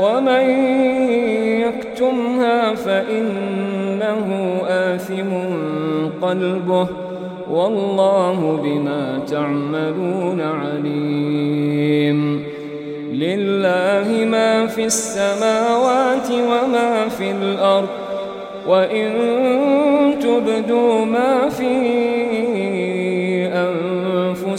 ومن يكتمها فإنه آثم قلبه والله بما تعملون عليم. لله ما في السماوات وما في الأرض وإن تبدوا ما في